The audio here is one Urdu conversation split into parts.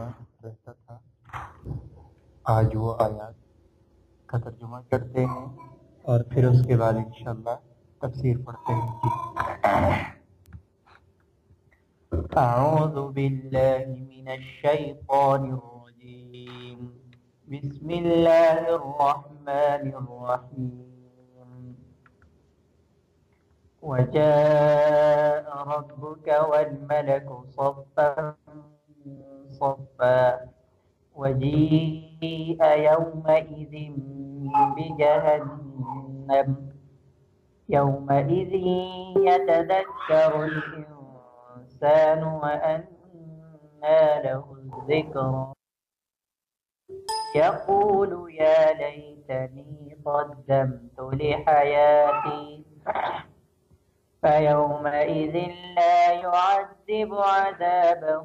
رہتا تھا آج وہ آیات کا ترجمہ کرتے ہیں اور پھر اس کے بعد انشاءاللہ تفسیر پڑھتے ہیں جی۔ اعوذ باللہ من الشیطان الرجیم۔ بسم اللہ الرحمن الرحیم۔ وجاء ربك والملك صفا صفا وجيء يومئذ بجهنم. يومئذ يتذكر الإنسان وأنى له الذكر. يقول يا ليتني قدمت لحياتي فيومئذ لا يعذب عذابه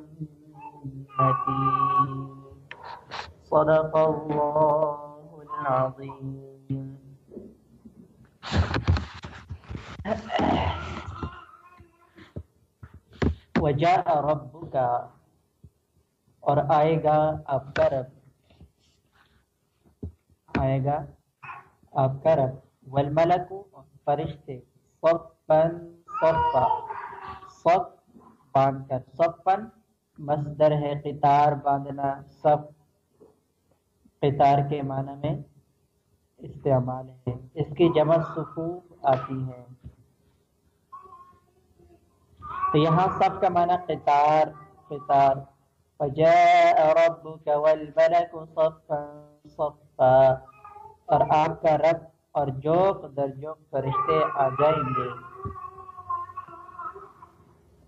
جنتي صدق الله العظيم وجاء ربك اور آئے گا آپ کا رب۔ آئے گا آپ کا رب۔ والملک فرشتے صفن صفا صف باندھ کر۔ صفن مصدر ہے قطار باندھنا، صف قطار کے معنی میں استعمال ہے۔ اس کی جمع صفوف آتی ہے۔ تو یہاں سب کا معنی قطار قطار۔ فجاء ربك والملك صفا صفا۔ اور آپ کا رب اور جوک در جوک فرشتے آ جائیں گے۔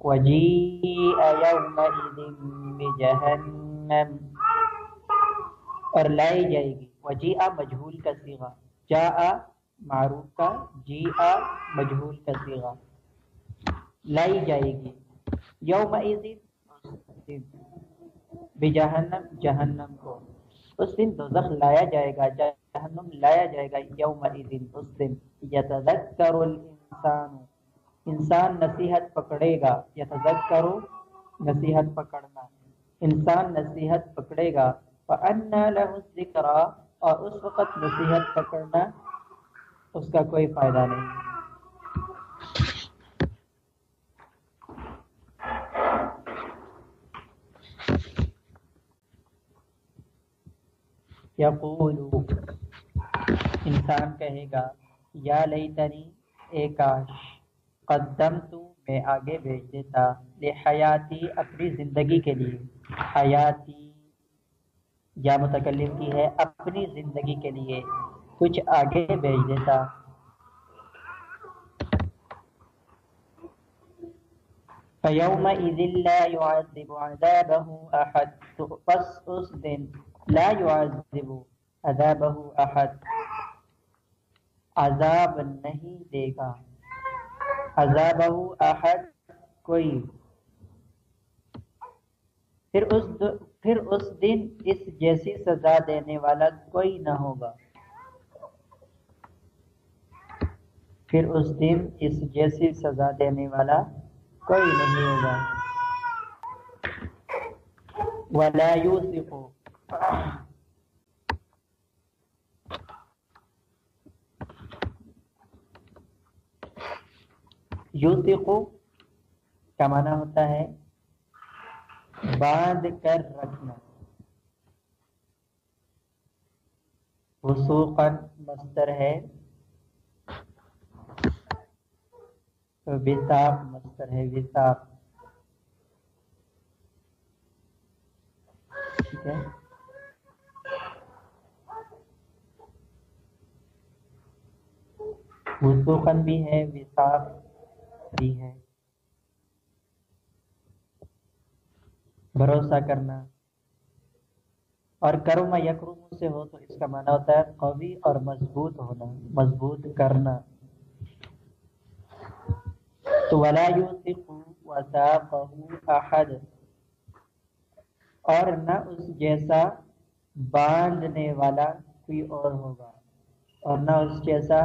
وجیء یومئذ بجہنم اور لائی جائے گی. وجیء مجہول کا صیغہ. جاء معروف کا جیء مجہول کا صیغہ. لائی جائے گی. یومئذ بجہنم، جہنم کو. اس دن دوزخ لایا جائے گا، جہنم لایا جائے گا یوم اس دن یتذکر الانسان. انسان نصیحت پکڑے گا یتذکر نصیحت پکڑنا۔ انسان نصیحت پکڑے گا، فَأَنَّا لَهُ الذِّكْرَى اور اس وقت نصیحت پکڑنا اس کا کوئی فائدہ نہیں۔ یقول انسان کہے گا، یا لیتنی اے کاش قدم تو میں آگے بھیج دیتا حیاتی اپنی زندگی کے لیے۔ حیاتی یا متکلم کی ہے، اپنی زندگی کے لیے۔ کچھ آگے بھیج دیتا۔ فَيَوْمَئِذٍ لَا يُعَذِّبُ عَذَابَهُ أَحَدٌ تو پس اس دن لا احد۔ عذاب نہیں دے گا۔ عذابہ احد، کوئی۔ پھر اس پھر اس دن اس جیسی سزا دینے والا کوئی نہ ہوگا۔ پھر اس دن اس جیسی سزا دینے والا کوئی نہیں ہوگا۔ ولا يوثق۔ یوثقو کا معنی ہوتا ہے باندھ کر رکھنا۔ وسوقاً مصدر ہے۔ وساق مصدر ہے، وساق۔ ٹھیک ہے۔ وسوقاً بھی ہے، وساق۔ بھی ہے بھروسہ کرنا۔ اور کرما یکرم سے ہو تو اس کا معنی ہوتا ہے قوی اور مضبوط ہونا، مضبوط کرنا۔ تو ولا احد اور نہ اس جیسا باندھنے والا کوئی اور ہوگا۔ اور نہ اس جیسا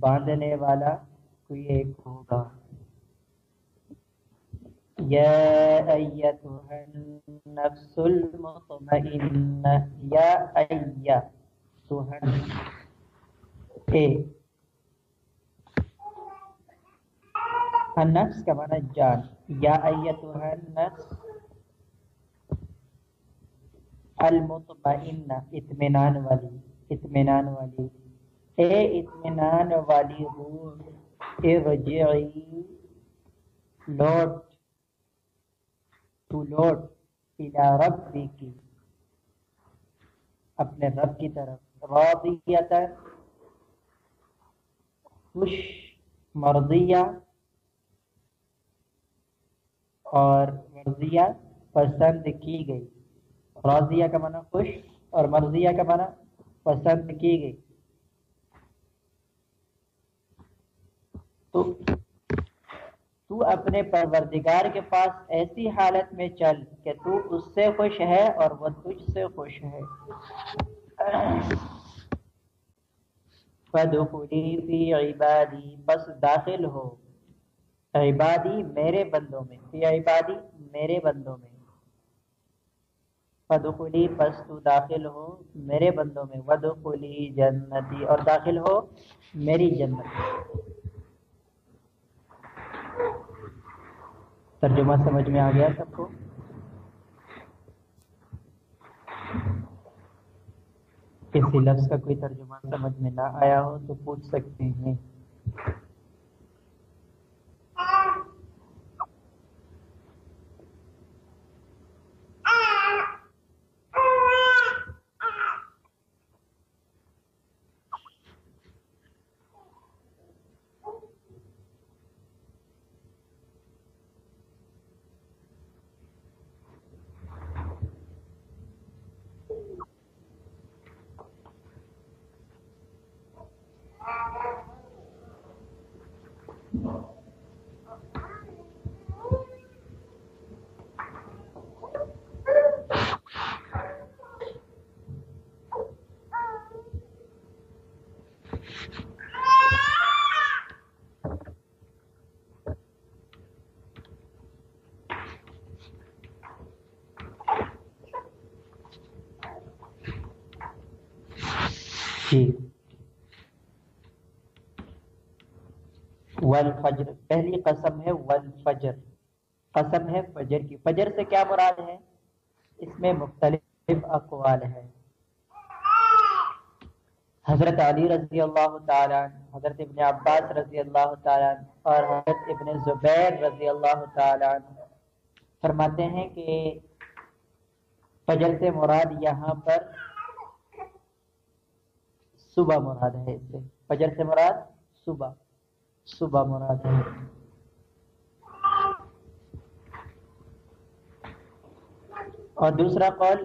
باندھنے والا کوئی ایک ہوگا۔ یا ایتها النفس المطمئنہ یا ایتها اے النفس کا معنی جان یا ایتها النفس المطمئنہ اطمینان والی اطمینان والی. اے اطمینان والی روح، ارجعی، لوٹ تو لوٹ الى ربی کی اپنے رب کی طرف راضیتا خوش مرضیہ اور مرضیہ پسند کی گئی۔ راضیہ کا معنی خوش اور مرضیہ کا معنی پسند کی گئی۔ تو تو اپنے پروردگار کے پاس ایسی حالت میں چل کہ تو اس سے خوش ہے اور وہ تجھ سے خوش ہے۔ فَدُخُلِي فِي بس داخل ہو۔ عبادی میرے بندوں میں، فی عبادی میرے بندوں میں۔ فدخلی پس تو داخل ہو میرے بندوں میں۔ ودخلی جنتی اور داخل ہو میری جنت۔ ترجمہ سمجھ میں آ گیا سب کو؟ کسی لفظ کا کوئی ترجمہ سمجھ میں نہ آیا ہو تو پوچھ سکتے ہیں۔ جی والفجر، پہلی قسم ہے والفجر۔ قسم ہے فجر کی۔ فجر سے کیا مراد ہے؟ اس میں مختلف اقوال ہے حضرت علی رضی اللہ تعالیٰ حضرت ابن عباس رضی اللہ تعالیٰ اور حضرت ابن زبیر رضی اللہ تعالیٰ فرماتے ہیں کہ فجر سے مراد یہاں پر صبح مراد ہے اس سے فجر سے مراد صبح صبح مراد ہے اور دوسرا قول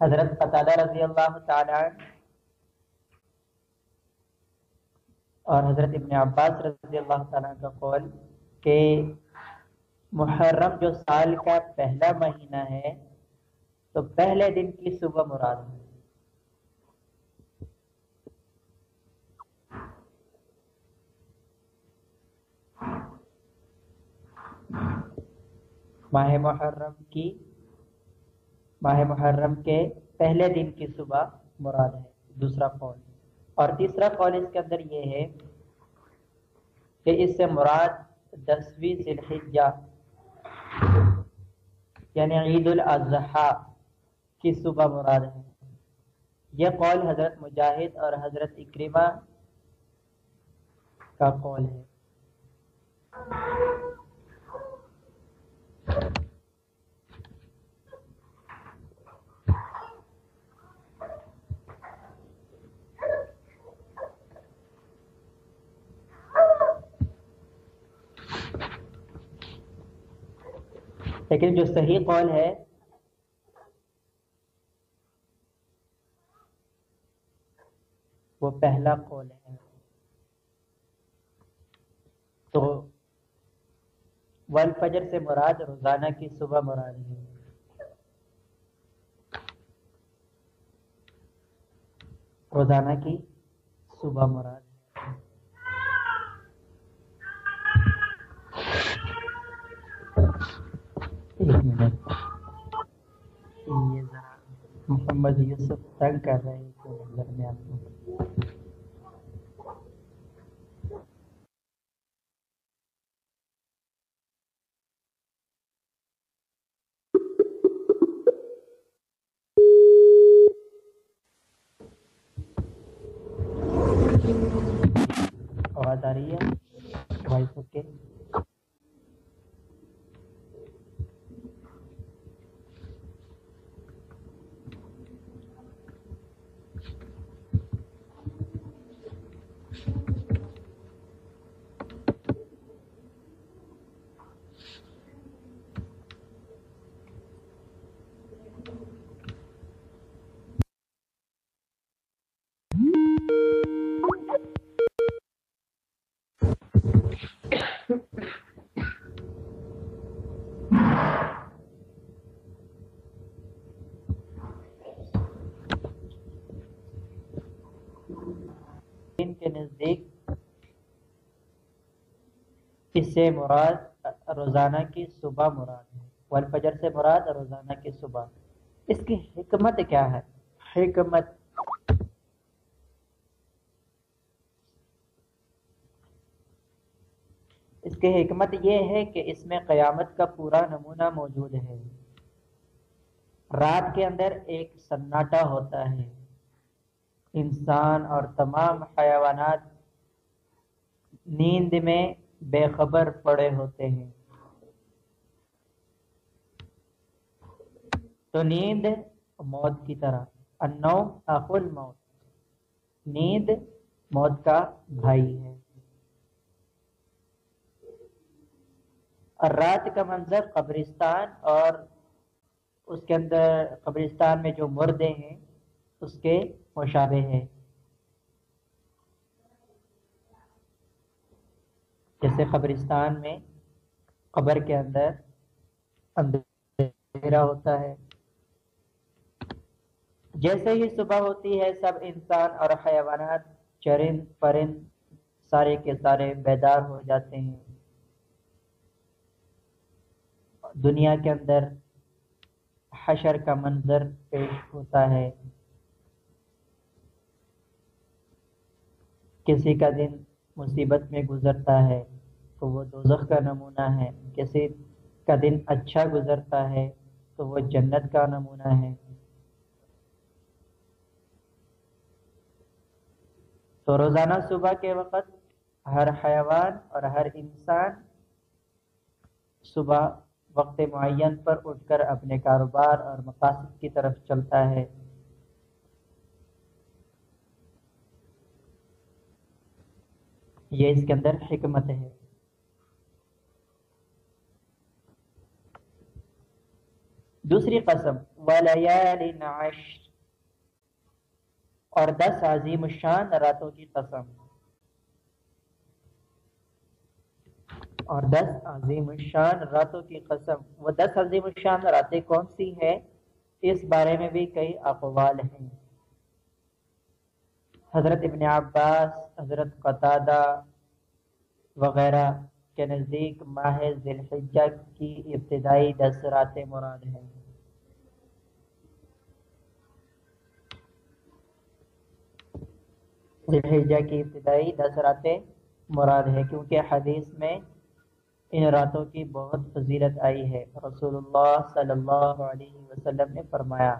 حضرت قطادہ رضی اللہ تعالی اور حضرت ابن عباس رضی اللہ تعالیٰ کا قول کہ محرم جو سال کا پہلا مہینہ ہے تو پہلے دن کی صبح مراد ہے۔ ماہ محرم کی ماہ محرم کے پہلے دن کی صبح مراد ہے۔ دوسرا قول۔ اور تیسرا قول اس کے اندر یہ ہے کہ اس سے مراد دسویں ذی الحجہ یعنی عید الاضحیٰ۔ کی صوبہ مراد ہے؟ یہ قول حضرت مجاہد اور حضرت اکریما کا قول ہے۔ لیکن جو صحیح قول ہے وہ پہلا قول ہے۔ تو والفجر سے مراد روزانہ کی صبح مراد ہے۔ روزانہ کی صبح مراد ایک منٹ۔ یہ ذرا محمد یوسف تنگ کر رہے ہیں۔ تو نظر میں آپ کو آواز آ رہی ہے؟ وائس اوکے کے نزدیک اس سے مراد روزانہ کی صبح مراد ہے، والفجر سے مراد روزانہ کی صبح۔ اس کی حکمت کیا ہے؟ حکمت اس کی حکمت یہ ہے کہ اس میں قیامت کا پورا نمونہ موجود ہے۔ رات کے اندر ایک سناٹا ہوتا ہے۔ انسان اور تمام حیوانات نیند میں بے خبر پڑے ہوتے ہیں۔ تو نیند موت کی طرح۔ انو اخل موت۔ نیند موت کا بھائی ہے۔ اور رات کا منظر قبرستان اور اس کے اندر قبرستان میں جو مردے ہیں اس کے مشابہ ہے جیسے قبرستان میں قبر کے اندر اندھیرا ہوتا ہے۔ جیسے ہی صبح ہوتی ہے، سب انسان اور حیوانات چرند پرند سارے کے سارے بیدار ہو جاتے ہیں۔ دنیا کے اندر حشر کا منظر پیش ہوتا ہے۔ کسی کا دن مصیبت میں گزرتا ہے، تو وہ دوزخ کا نمونہ ہے۔ کسی کا دن اچھا گزرتا ہے، تو وہ جنت کا نمونہ ہے۔ تو روزانہ صبح کے وقت ہر حیوان اور ہر انسان صبح وقت معین پر اٹھ کر اپنے کاروبار اور مقاصد کی طرف چلتا ہے۔ یہ اس کے اندر حکمت ہے۔ دوسری قسم ولیال عشر۔ اور دس عظیم الشان راتوں کی قسم۔ اور دس عظیم الشان راتوں کی قسم۔ وہ دس عظیم الشان راتیں کون سی ہے اس بارے میں بھی کئی اقوال ہیں۔ حضرت ابن عباس حضرت قطادہ وغیرہ کے نزدیک ماہ ذلحجہ کی ابتدائی دس راتیں مراد ہیں۔ ذلحجہ کی ابتدائی دس راتیں مراد ہے کیونکہ حدیث میں ان راتوں کی بہت فضیلت آئی ہے۔ رسول اللہ صلی اللہ علیہ وسلم نے فرمایا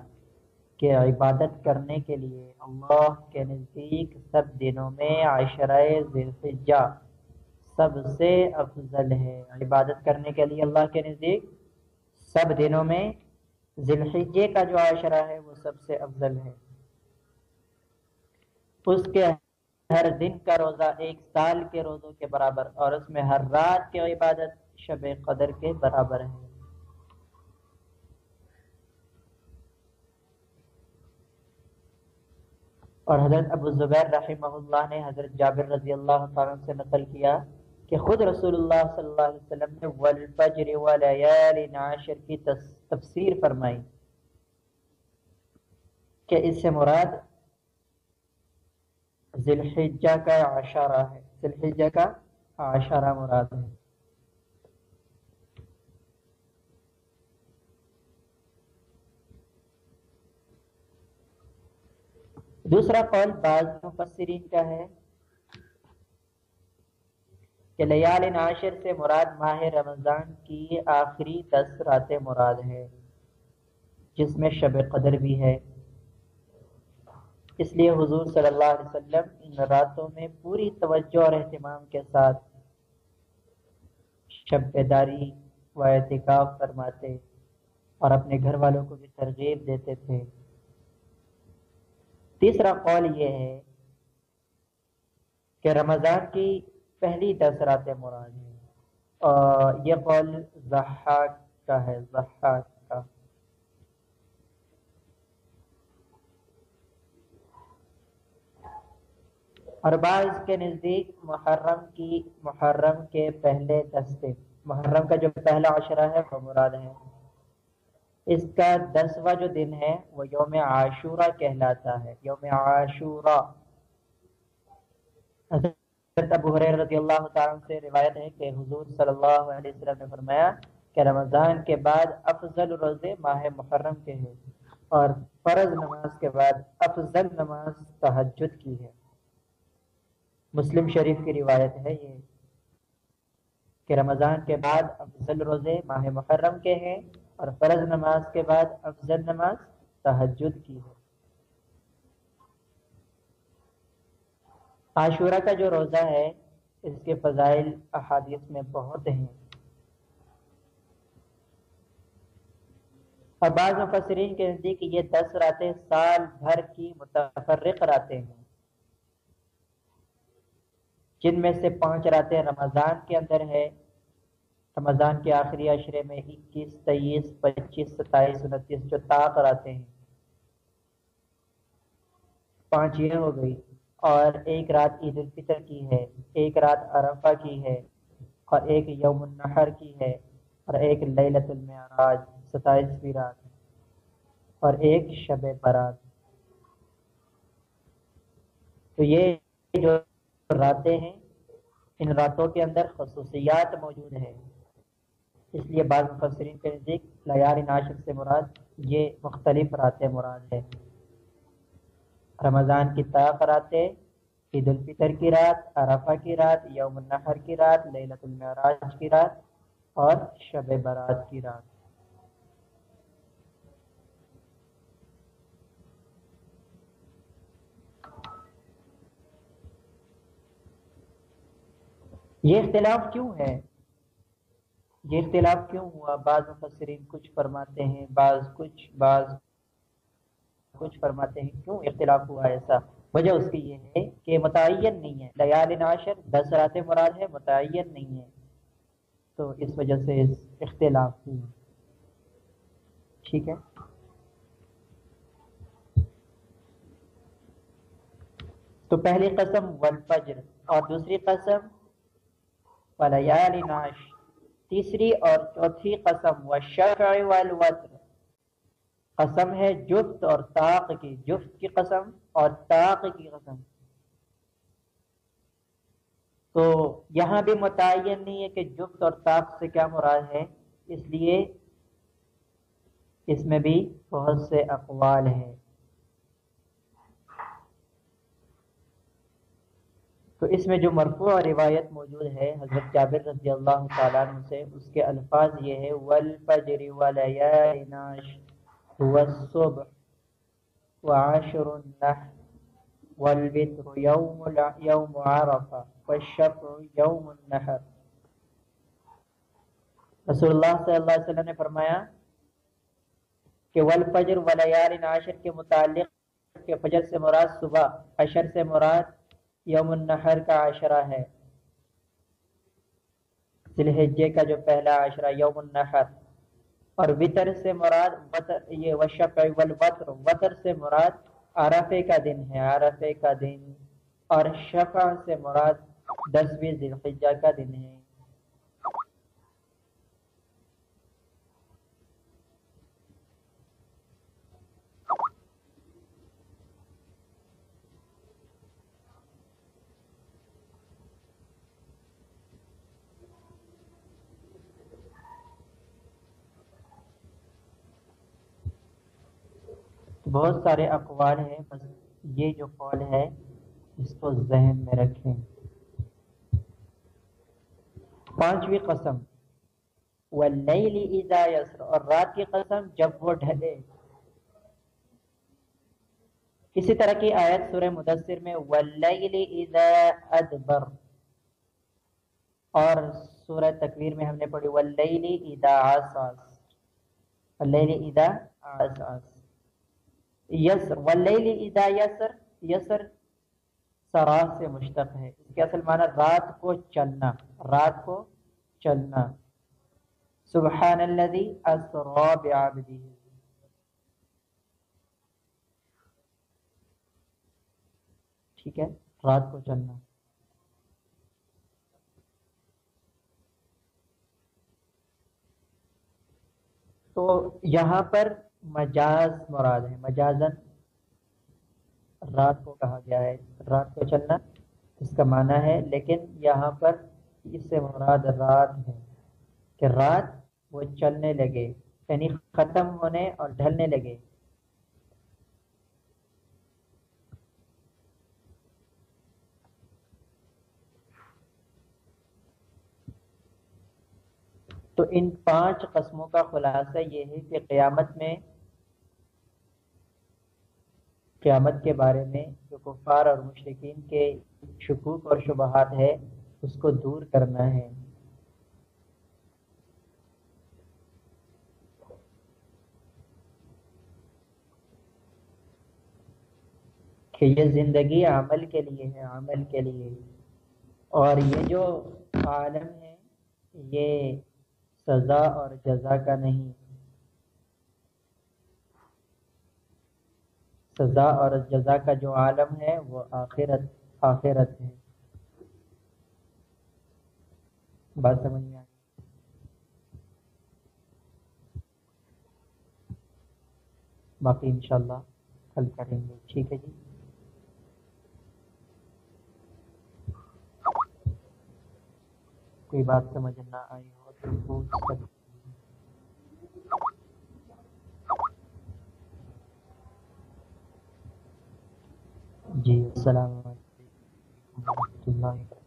کہ عبادت کرنے کے لیے اللہ کے نزدیک سب دنوں میں عشرہ ذلحجہ سب سے افضل ہے۔ عبادت کرنے کے لیے اللہ کے نزدیک سب دنوں میں ذلحجے کا جو عشرہ ہے وہ سب سے افضل ہے۔ اس کے ہر دن کا روزہ ایک سال کے روزوں کے برابر اور اس میں ہر رات کی عبادت شب قدر کے برابر ہے۔ اور حضرت ابو زبیر رحمہ اللہ نے حضرت جابر رضی اللہ تعالیٰ سے نقل کیا کہ خود رسول اللہ صلی اللہ علیہ وسلم نے والفجر والیال ناشر کی تفسیر فرمائی کہ اس سے مراد ذلحجہ کا عشارہ ہے۔ ذلحجہ کا عشارہ مراد ہے۔ دوسرا قول بعض مفسرین کا ہے کہ لیال ناشر سے مراد ماہ رمضان کی آخری دس راتیں مراد ہے، جس میں شب قدر بھی ہے۔ اس لیے حضور صلی اللہ علیہ وسلم ان راتوں میں پوری توجہ اور اہتمام کے ساتھ شب بیداری و اعتکاف فرماتے اور اپنے گھر والوں کو بھی ترغیب دیتے تھے۔ تیسرا قول یہ ہے کہ رمضان کی پہلی دس رات مراد ہے اور یہ قول زحاق کا ہے زحاق کا۔ اور بعض کے نزدیک محرم کی، محرم کے پہلے دستے محرم کا جو پہلا عشرہ ہے وہ مراد ہے اس کا دسواں جو دن ہے وہ یوم عاشورہ کہلاتا ہے، یوم عاشورہ۔ حضرت ابو حریر رضی اللہ تعالیٰ سے روایت ہے کہ حضور صلی اللہ علیہ وسلم نے فرمایا کہ رمضان کے بعد افضل روزے ماہ محرم کے ہیں اور فرض نماز کے بعد افضل نماز تحجد کی ہے۔ مسلم شریف کی روایت ہے یہ کہ رمضان کے بعد افضل روزے ماہ محرم کے ہیں اور فرض نماز کے بعد افضل نماز تحجد کی ہے۔ عاشورہ کا جو روزہ ہے، اس کے فضائل احادیث میں بہت ہیں۔ اور بعض مفسرین کے نزدیک یہ دس راتیں سال بھر کی متفرق راتیں ہیں۔ جن میں سے پانچ راتیں رمضان کے اندر ہے رمضان کے آخری عشرے میں اکیس، تیئیس، پچیس، ستائیس، انتیس جو طاق آتے ہیں۔ پانچ یہ ہو گئی۔ اور ایک رات عید الفطر کی ہے، ایک رات عرفہ کی ہے، اور ایک یوم النحر کی ہے، اور ایک لیلت المعراج، ستائیسویں رات۔ اور ایک شب برات تو یہ جو راتیں ہیں، ان راتوں کے اندر خصوصیات موجود ہیں۔ اس لیے بعض مفسرین کے نزدیک لیال ناشر سے مراد یہ مختلف راتیں مراد ہے۔ رمضان کی طاق راتیں، عید الفطر کی رات، عرفہ کی رات، یوم النحر کی رات لیلت المعراج کی رات اور شب برات کی رات۔ یہ اختلاف کیوں ہے؟ یہ اختلاف کیوں ہوا؟ بعض مفسرین کچھ فرماتے ہیں، بعض کچھ بعض کچھ فرماتے ہیں، کیوں اختلاف ہوا ایسا؟ وجہ اس کی یہ ہے کہ متعین نہیں ہے۔ لیال ناشر دس رات مراد ہے متعین نہیں ہے۔ تو اس وجہ سے اختلاف ہوا۔ ٹھیک ہے؟ تو پہلی قسم والفجر اور دوسری قسم ولیال ناش تیسری اور چوتھی قسم و والوتر۔ قسم ہے جفت اور طاق کی، جفت کی قسم اور طاق کی قسم۔ تو یہاں بھی متعین نہیں ہے کہ جفت اور طاق سے کیا مراد ہے، اس لیے اس میں بھی بہت سے اقوال ہیں۔ تو اس میں جو مرفوع روایت موجود ہے حضرت جابر رضی اللہ تعالیٰ عنہ سے اس کے الفاظ یہ ہے والفجر ولیالناش والصبح وعشر النح والبتر يوم, يوم عرفة والشفع يوم النحر رسول اللہ صلی اللہ علیہ وسلم نے فرمایا کہ والفجر ولیال عاشر کے متعلق کہ فجر سے مراد صبح عشر سے مراد یوم النحر کا عشرہ ہے۔ ذلحجے کا جو پہلا عشرہ یوم النحر اور وطر سے مراد وطر، یہ وشق والوطر، وطر سے مراد عرفے کا دن ہے، عرفے کا دن۔ اور شفا سے مراد دسویں ذلحجہ کا دن ہے۔ بہت سارے اقوال ہیں، بس یہ جو قول ہے، اس کو ذہن میں رکھیں۔ پانچویں قسم۔ واللیل اذا یسر اور رات کی قسم جب وہ ڈھلے۔ اسی طرح کی آیت سورہ مدثر میں واللیل اذا ادبر اور سورہ تکویر میں ہم نے پڑھی واللیل اذا عصاص واللیل اذا عصاص یسر، واللیل اذا یسر یسر سرا سے مشتق ہے۔ اس کے اصل معنی رات کو چلنا، رات کو چلنا۔ سبحان الذي اسرا بعبده ٹھیک ہے، رات کو چلنا۔ تو یہاں پر مجاز مراد ہے مجازن رات کو کہا گیا ہے، رات کو چلنا اس کا معنی ہے، لیکن یہاں پر اس سے مراد رات ہے کہ رات وہ چلنے لگے یعنی ختم ہونے اور ڈھلنے لگے۔ تو ان پانچ قسموں کا خلاصہ یہ ہے کہ قیامت میں قیامت کے بارے میں جو کفار اور مشرقین کے شکوک اور شبہات ہے، اس کو دور کرنا ہے۔ کہ یہ زندگی عمل کے لیے ہے، عمل کے لیے۔ اور یہ جو عالم ہے، یہ سزا اور جزا کا نہیں۔ سزا اور جزا کا جو عالم ہے وہ آخرت آخرت ہے۔ بات سمجھ میں آئی باقی انشاءاللہ حل کریں گے۔ ٹھیک ہے جی؟ کوئی بات سمجھ نہ آئی ہو تو جی السلام علیکم و رحمۃ اللہ